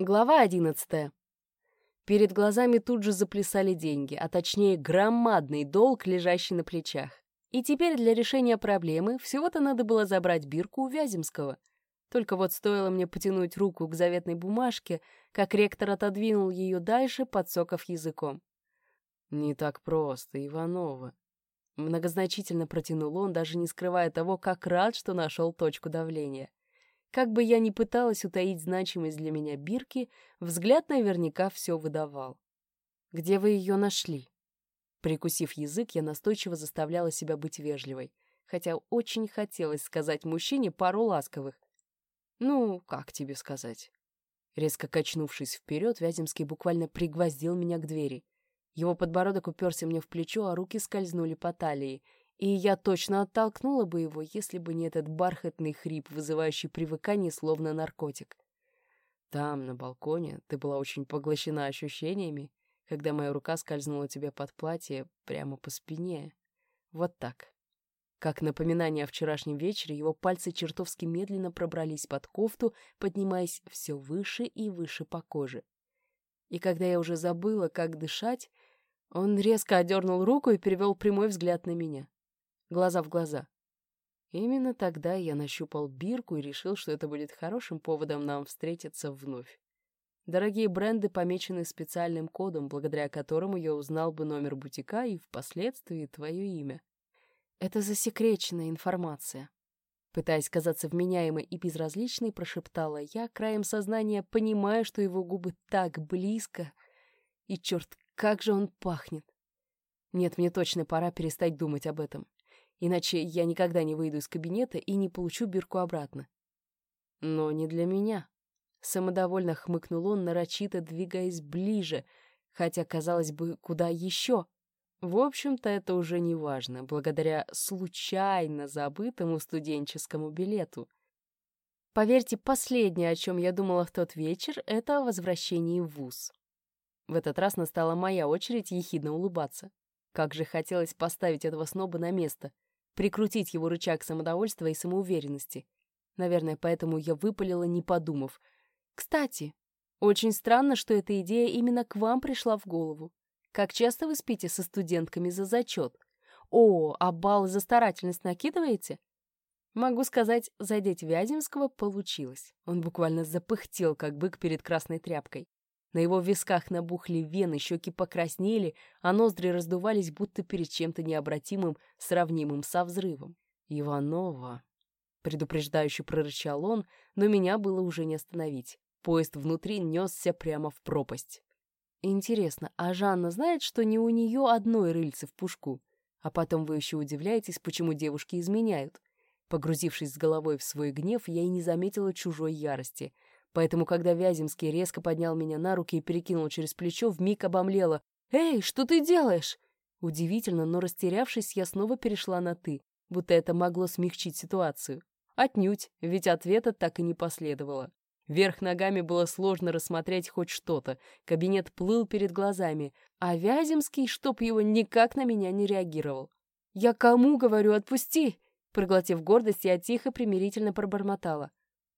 Глава одиннадцатая. Перед глазами тут же заплясали деньги, а точнее громадный долг, лежащий на плечах. И теперь для решения проблемы всего-то надо было забрать бирку у Вяземского. Только вот стоило мне потянуть руку к заветной бумажке, как ректор отодвинул ее дальше, подсоков языком. «Не так просто, Иванова». Многозначительно протянул он, даже не скрывая того, как рад, что нашел точку давления. Как бы я ни пыталась утаить значимость для меня бирки, взгляд наверняка все выдавал. «Где вы ее нашли?» Прикусив язык, я настойчиво заставляла себя быть вежливой, хотя очень хотелось сказать мужчине пару ласковых. «Ну, как тебе сказать?» Резко качнувшись вперед, Вяземский буквально пригвоздил меня к двери. Его подбородок уперся мне в плечо, а руки скользнули по талии, и я точно оттолкнула бы его, если бы не этот бархатный хрип, вызывающий привыкание, словно наркотик. Там, на балконе, ты была очень поглощена ощущениями, когда моя рука скользнула тебе под платье прямо по спине. Вот так. Как напоминание о вчерашнем вечере, его пальцы чертовски медленно пробрались под кофту, поднимаясь все выше и выше по коже. И когда я уже забыла, как дышать, он резко одернул руку и перевел прямой взгляд на меня глаза в глаза. Именно тогда я нащупал бирку и решил, что это будет хорошим поводом нам встретиться вновь. Дорогие бренды помечены специальным кодом, благодаря которому я узнал бы номер бутика и впоследствии твое имя. Это засекреченная информация. Пытаясь казаться вменяемой и безразличной, прошептала я, краем сознания, понимая, что его губы так близко, и, черт, как же он пахнет. Нет, мне точно пора перестать думать об этом иначе я никогда не выйду из кабинета и не получу бирку обратно. Но не для меня. Самодовольно хмыкнул он, нарочито двигаясь ближе, хотя, казалось бы, куда еще. В общем-то, это уже не важно, благодаря случайно забытому студенческому билету. Поверьте, последнее, о чем я думала в тот вечер, это о возвращении в ВУЗ. В этот раз настала моя очередь ехидно улыбаться. Как же хотелось поставить этого сноба на место — прикрутить его рычаг самодовольства и самоуверенности. Наверное, поэтому я выпалила, не подумав. «Кстати, очень странно, что эта идея именно к вам пришла в голову. Как часто вы спите со студентками за зачет? О, а баллы за старательность накидываете?» Могу сказать, задеть Вяземского получилось. Он буквально запыхтел, как бык перед красной тряпкой. На его висках набухли вены, щеки покраснели, а ноздри раздувались, будто перед чем-то необратимым, сравнимым со взрывом. «Иванова!» — предупреждающе прорычал он, но меня было уже не остановить. Поезд внутри несся прямо в пропасть. «Интересно, а Жанна знает, что не у нее одной рыльце в пушку? А потом вы еще удивляетесь, почему девушки изменяют?» Погрузившись с головой в свой гнев, я и не заметила чужой ярости — Поэтому, когда Вяземский резко поднял меня на руки и перекинул через плечо, вмиг обомлела. «Эй, что ты делаешь?» Удивительно, но растерявшись, я снова перешла на «ты», будто это могло смягчить ситуацию. Отнюдь, ведь ответа так и не последовало. Вверх ногами было сложно рассмотреть хоть что-то. Кабинет плыл перед глазами, а Вяземский, чтоб его, никак на меня не реагировал. «Я кому говорю, отпусти!» Проглотив гордость, я тихо примирительно пробормотала.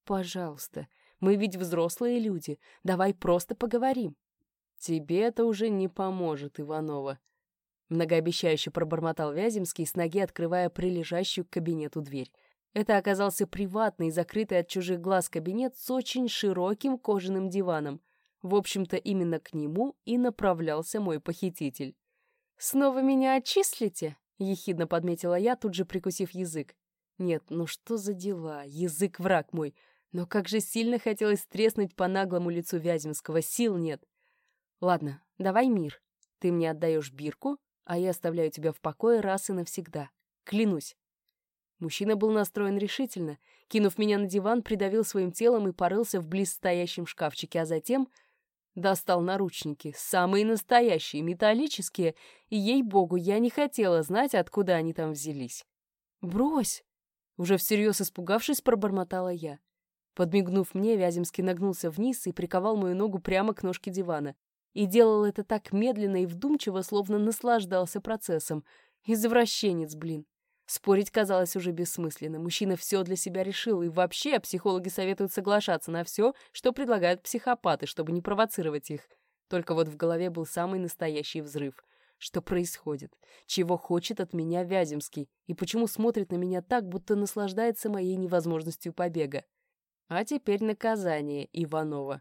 «Пожалуйста, мы ведь взрослые люди. Давай просто поговорим». «Тебе это уже не поможет, Иванова», — многообещающе пробормотал Вяземский, с ноги открывая прилежащую к кабинету дверь. Это оказался приватный, закрытый от чужих глаз кабинет с очень широким кожаным диваном. В общем-то, именно к нему и направлялся мой похититель. «Снова меня отчислите?» — ехидно подметила я, тут же прикусив язык. «Нет, ну что за дела? Язык враг мой. Но как же сильно хотелось треснуть по наглому лицу Вяземского, сил нет. Ладно, давай мир. Ты мне отдаешь бирку, а я оставляю тебя в покое раз и навсегда. Клянусь. Мужчина был настроен решительно. Кинув меня на диван, придавил своим телом и порылся в близстоящем шкафчике, а затем достал наручники, самые настоящие, металлические, и, ей-богу, я не хотела знать, откуда они там взялись. «Брось!» Уже всерьез испугавшись, пробормотала я. Подмигнув мне, Вяземский нагнулся вниз и приковал мою ногу прямо к ножке дивана. И делал это так медленно и вдумчиво, словно наслаждался процессом. Извращенец, блин. Спорить казалось уже бессмысленно. Мужчина все для себя решил, и вообще психологи советуют соглашаться на все, что предлагают психопаты, чтобы не провоцировать их. Только вот в голове был самый настоящий взрыв. Что происходит? Чего хочет от меня Вяземский? И почему смотрит на меня так, будто наслаждается моей невозможностью побега? А теперь наказание Иванова.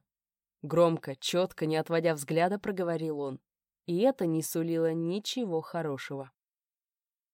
Громко, четко, не отводя взгляда, проговорил он. И это не сулило ничего хорошего.